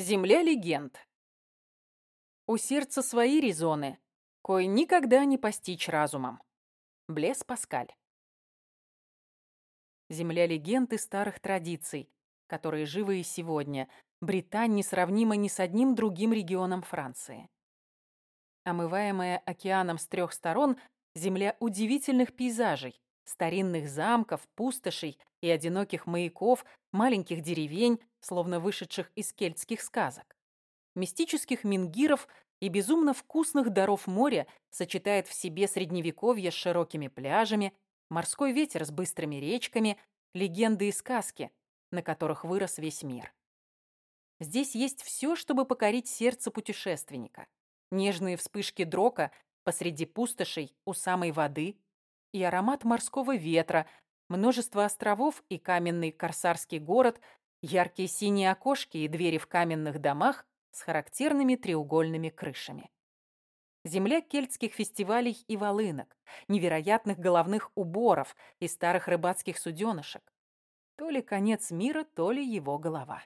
Земля легенд. У сердца свои резоны, кое никогда не постичь разумом. Блес Паскаль. Земля легенд и старых традиций, которые живы и сегодня. Британь несравнима ни с одним другим регионом Франции. Омываемая океаном с трех сторон, земля удивительных пейзажей, старинных замков, пустошей и одиноких маяков, маленьких деревень, словно вышедших из кельтских сказок. Мистических мингиров и безумно вкусных даров моря сочетает в себе средневековье с широкими пляжами, морской ветер с быстрыми речками, легенды и сказки, на которых вырос весь мир. Здесь есть все, чтобы покорить сердце путешественника. Нежные вспышки дрока посреди пустошей у самой воды, и аромат морского ветра, множество островов и каменный корсарский город, яркие синие окошки и двери в каменных домах с характерными треугольными крышами. Земля кельтских фестивалей и волынок, невероятных головных уборов и старых рыбацких суденышек. То ли конец мира, то ли его голова.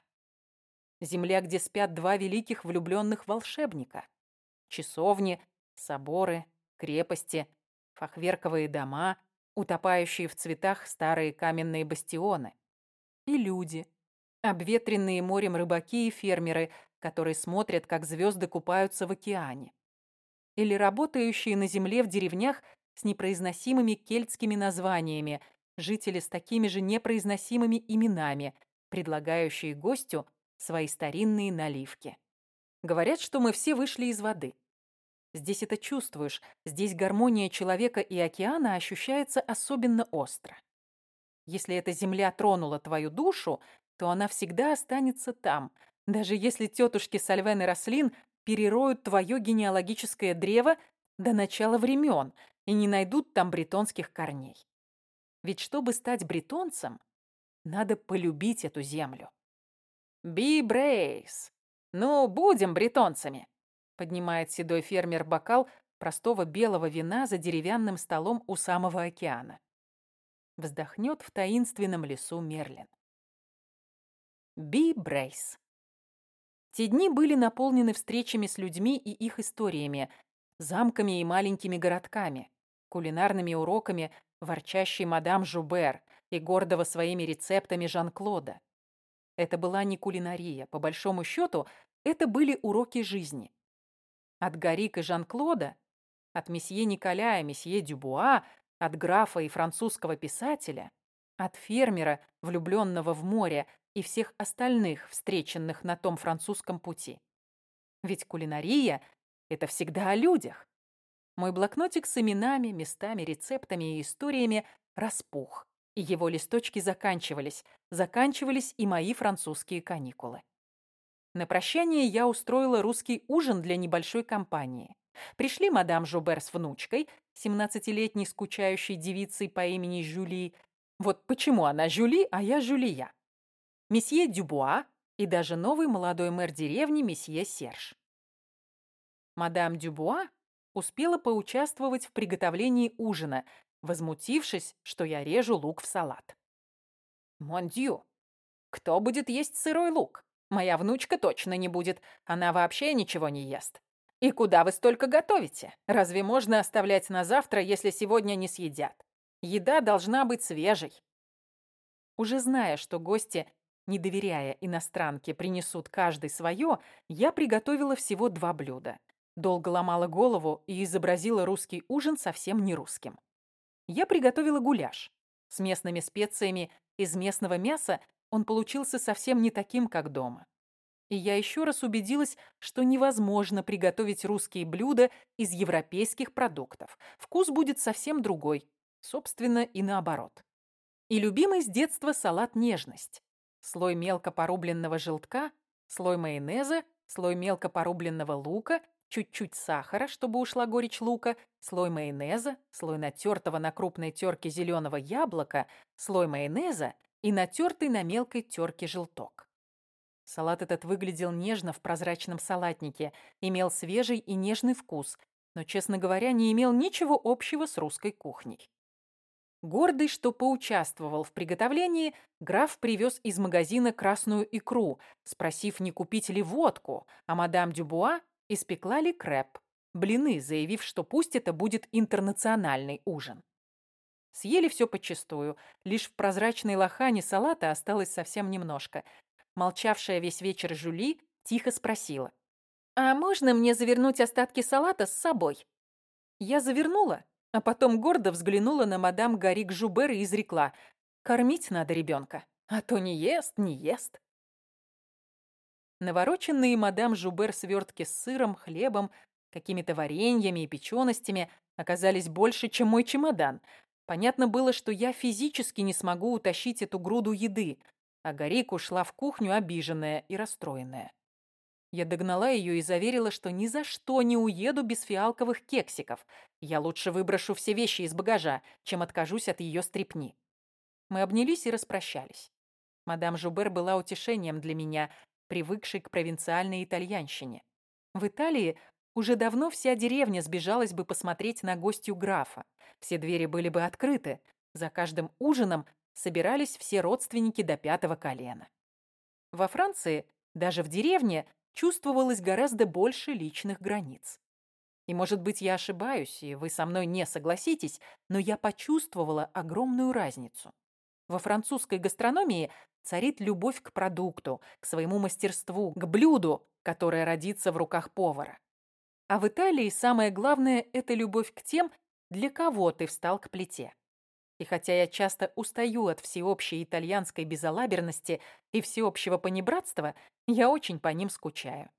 Земля, где спят два великих влюбленных волшебника. Часовни, соборы, крепости, фахверковые дома, утопающие в цветах старые каменные бастионы. И люди, обветренные морем рыбаки и фермеры, которые смотрят, как звезды купаются в океане. Или работающие на земле в деревнях с непроизносимыми кельтскими названиями, жители с такими же непроизносимыми именами, предлагающие гостю свои старинные наливки. Говорят, что мы все вышли из воды. Здесь это чувствуешь, здесь гармония человека и океана ощущается особенно остро. Если эта земля тронула твою душу, то она всегда останется там, даже если тетушки Сальвен и Рослин перероют твое генеалогическое древо до начала времен и не найдут там бретонских корней. Ведь чтобы стать бретонцем, надо полюбить эту землю. Би Брейс. Ну, будем бретонцами поднимает седой фермер бокал простого белого вина за деревянным столом у самого океана. Вздохнет в таинственном лесу Мерлин. Би Брейс. Те дни были наполнены встречами с людьми и их историями, замками и маленькими городками, кулинарными уроками ворчащей мадам Жубер и гордого своими рецептами Жан-Клода. Это была не кулинария, по большому счету, это были уроки жизни. От Гарик и Жан-Клода, от месье Николя и месье Дюбуа, от графа и французского писателя, от фермера, влюбленного в море, и всех остальных, встреченных на том французском пути. Ведь кулинария — это всегда о людях. Мой блокнотик с именами, местами, рецептами и историями распух, и его листочки заканчивались, заканчивались и мои французские каникулы. На прощание я устроила русский ужин для небольшой компании. Пришли мадам Жубер с внучкой, 17-летней скучающей девицей по имени Жюли. Вот почему она Жюли, а я Жюлия. Месье Дюбуа и даже новый молодой мэр деревни месье Серж. Мадам Дюбуа успела поучаствовать в приготовлении ужина, возмутившись, что я режу лук в салат. «Мондью, кто будет есть сырой лук?» Моя внучка точно не будет. Она вообще ничего не ест. И куда вы столько готовите? Разве можно оставлять на завтра, если сегодня не съедят? Еда должна быть свежей. Уже зная, что гости, не доверяя иностранке, принесут каждый свое, я приготовила всего два блюда. Долго ломала голову и изобразила русский ужин совсем не русским. Я приготовила гуляш с местными специями из местного мяса он получился совсем не таким, как дома. И я еще раз убедилась, что невозможно приготовить русские блюда из европейских продуктов. Вкус будет совсем другой. Собственно, и наоборот. И любимый с детства салат «Нежность». Слой мелко порубленного желтка, слой майонеза, слой мелко порубленного лука, чуть-чуть сахара, чтобы ушла горечь лука, слой майонеза, слой натертого на крупной терке зеленого яблока, слой майонеза и натертый на мелкой терке желток. Салат этот выглядел нежно в прозрачном салатнике, имел свежий и нежный вкус, но, честно говоря, не имел ничего общего с русской кухней. Гордый, что поучаствовал в приготовлении, граф привез из магазина красную икру, спросив, не купить ли водку, а мадам Дюбуа испекла ли креп, блины, заявив, что пусть это будет интернациональный ужин. Съели все подчистую, лишь в прозрачной лохане салата осталось совсем немножко. Молчавшая весь вечер Жюли тихо спросила. «А можно мне завернуть остатки салата с собой?» Я завернула, а потом гордо взглянула на мадам Гарик Жубер и изрекла. «Кормить надо ребенка, а то не ест, не ест». Навороченные мадам Жубер свертки с сыром, хлебом, какими-то вареньями и печеностями оказались больше, чем мой чемодан. Понятно было, что я физически не смогу утащить эту груду еды, а Гарик ушла в кухню обиженная и расстроенная. Я догнала ее и заверила, что ни за что не уеду без фиалковых кексиков. Я лучше выброшу все вещи из багажа, чем откажусь от ее стрепни. Мы обнялись и распрощались. Мадам Жубер была утешением для меня, привыкшей к провинциальной итальянщине. В Италии уже давно вся деревня сбежалась бы посмотреть на гостью графа. Все двери были бы открыты. За каждым ужином собирались все родственники до пятого колена. Во Франции, даже в деревне, чувствовалось гораздо больше личных границ. И, может быть, я ошибаюсь, и вы со мной не согласитесь, но я почувствовала огромную разницу. Во французской гастрономии царит любовь к продукту, к своему мастерству, к блюду, которое родится в руках повара. А в Италии самое главное – это любовь к тем, для кого ты встал к плите. И хотя я часто устаю от всеобщей итальянской безалаберности и всеобщего понебратства, я очень по ним скучаю.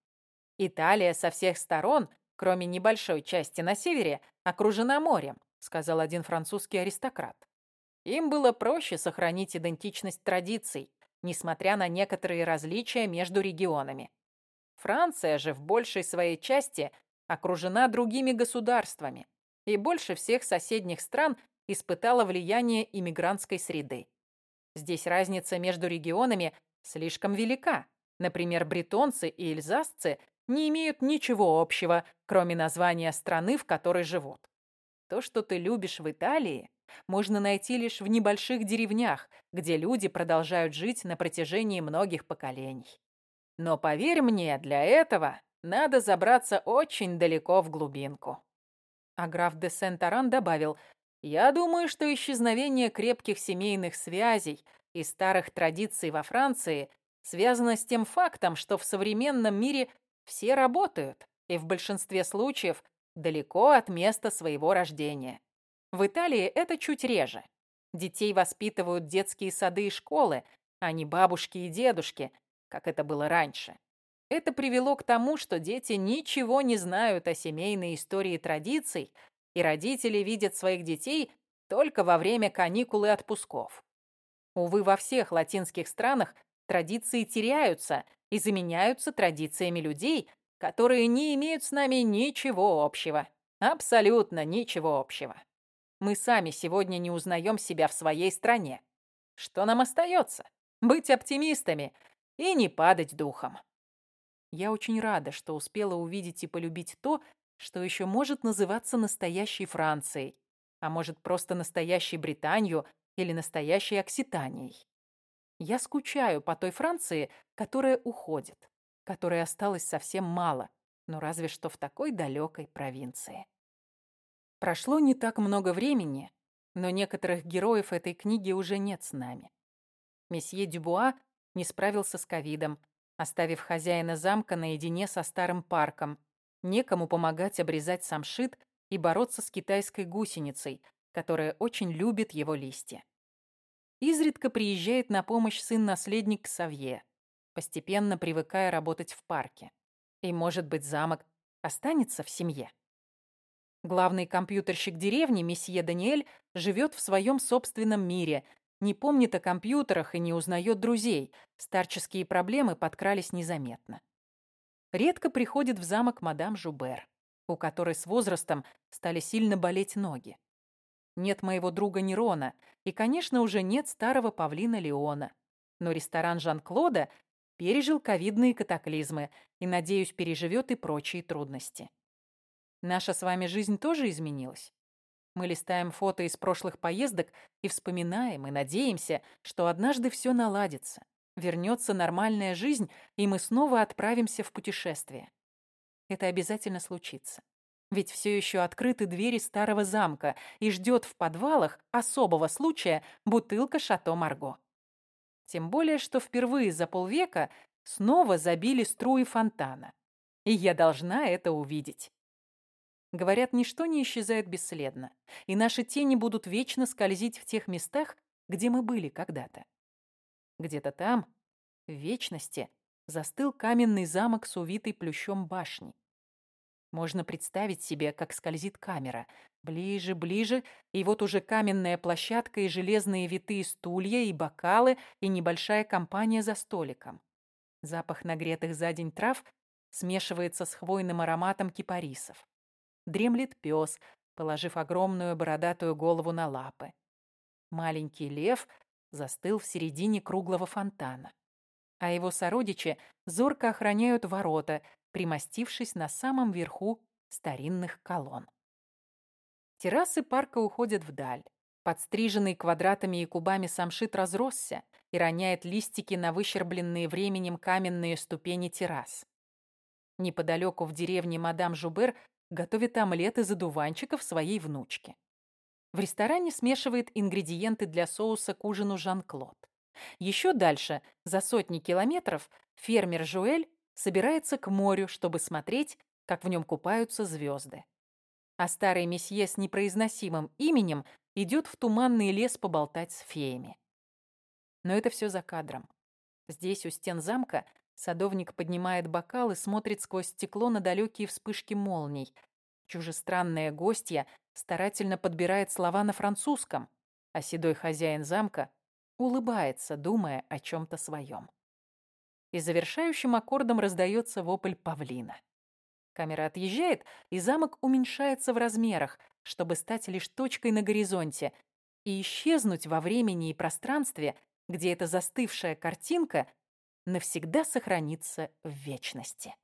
Италия со всех сторон, кроме небольшой части на севере, окружена морем, сказал один французский аристократ. Им было проще сохранить идентичность традиций, несмотря на некоторые различия между регионами. Франция же в большей своей части окружена другими государствами, и больше всех соседних стран испытала влияние иммигрантской среды. Здесь разница между регионами слишком велика. Например, бретонцы и эльзасцы не имеют ничего общего, кроме названия страны, в которой живут. То, что ты любишь в Италии, можно найти лишь в небольших деревнях, где люди продолжают жить на протяжении многих поколений. Но поверь мне, для этого надо забраться очень далеко в глубинку. А граф де Сент-Аран добавил, «Я думаю, что исчезновение крепких семейных связей и старых традиций во Франции связано с тем фактом, что в современном мире все работают, и в большинстве случаев далеко от места своего рождения. В Италии это чуть реже. Детей воспитывают детские сады и школы, а не бабушки и дедушки, как это было раньше. Это привело к тому, что дети ничего не знают о семейной истории традиций, и родители видят своих детей только во время каникул и отпусков. Увы, во всех латинских странах Традиции теряются и заменяются традициями людей, которые не имеют с нами ничего общего. Абсолютно ничего общего. Мы сами сегодня не узнаем себя в своей стране. Что нам остается? Быть оптимистами и не падать духом. Я очень рада, что успела увидеть и полюбить то, что еще может называться настоящей Францией, а может просто настоящей Британию или настоящей Окситанией. Я скучаю по той Франции, которая уходит, которой осталось совсем мало, но разве что в такой далекой провинции. Прошло не так много времени, но некоторых героев этой книги уже нет с нами. Месье Дюбуа не справился с ковидом, оставив хозяина замка наедине со старым парком, некому помогать обрезать самшит и бороться с китайской гусеницей, которая очень любит его листья. Изредка приезжает на помощь сын-наследник Савье, постепенно привыкая работать в парке. И, может быть, замок останется в семье. Главный компьютерщик деревни, месье Даниэль, живет в своем собственном мире, не помнит о компьютерах и не узнает друзей. Старческие проблемы подкрались незаметно. Редко приходит в замок мадам Жубер, у которой с возрастом стали сильно болеть ноги. Нет моего друга Нерона, и, конечно, уже нет старого павлина Леона. Но ресторан Жан-Клода пережил ковидные катаклизмы и, надеюсь, переживет и прочие трудности. Наша с вами жизнь тоже изменилась. Мы листаем фото из прошлых поездок и вспоминаем, и надеемся, что однажды все наладится, вернется нормальная жизнь, и мы снова отправимся в путешествие. Это обязательно случится. Ведь все еще открыты двери старого замка и ждет в подвалах особого случая бутылка «Шато Марго». Тем более, что впервые за полвека снова забили струи фонтана. И я должна это увидеть. Говорят, ничто не исчезает бесследно, и наши тени будут вечно скользить в тех местах, где мы были когда-то. Где-то там, в вечности, застыл каменный замок с увитой плющом башни. Можно представить себе, как скользит камера. Ближе, ближе, и вот уже каменная площадка и железные витые стулья, и бокалы, и небольшая компания за столиком. Запах нагретых за день трав смешивается с хвойным ароматом кипарисов. Дремлет пес, положив огромную бородатую голову на лапы. Маленький лев застыл в середине круглого фонтана. А его сородичи зорко охраняют ворота, примостившись на самом верху старинных колонн. Террасы парка уходят вдаль. Подстриженный квадратами и кубами самшит разросся и роняет листики на выщербленные временем каменные ступени террас. Неподалеку в деревне мадам Жубер готовит омлет из одуванчиков своей внучке. В ресторане смешивает ингредиенты для соуса к ужину Жан-Клод. Еще дальше, за сотни километров, фермер Жуэль собирается к морю, чтобы смотреть, как в нем купаются звезды. А старый месье с непроизносимым именем идет в туманный лес поболтать с феями. Но это все за кадром. Здесь, у стен замка, Садовник поднимает бокал и смотрит сквозь стекло на далекие вспышки молний. Чужестранная гостья старательно подбирает слова на французском, а седой хозяин замка улыбается, думая о чем-то своем. И завершающим аккордом раздается вопль павлина. Камера отъезжает, и замок уменьшается в размерах, чтобы стать лишь точкой на горизонте и исчезнуть во времени и пространстве, где эта застывшая картинка навсегда сохранится в вечности.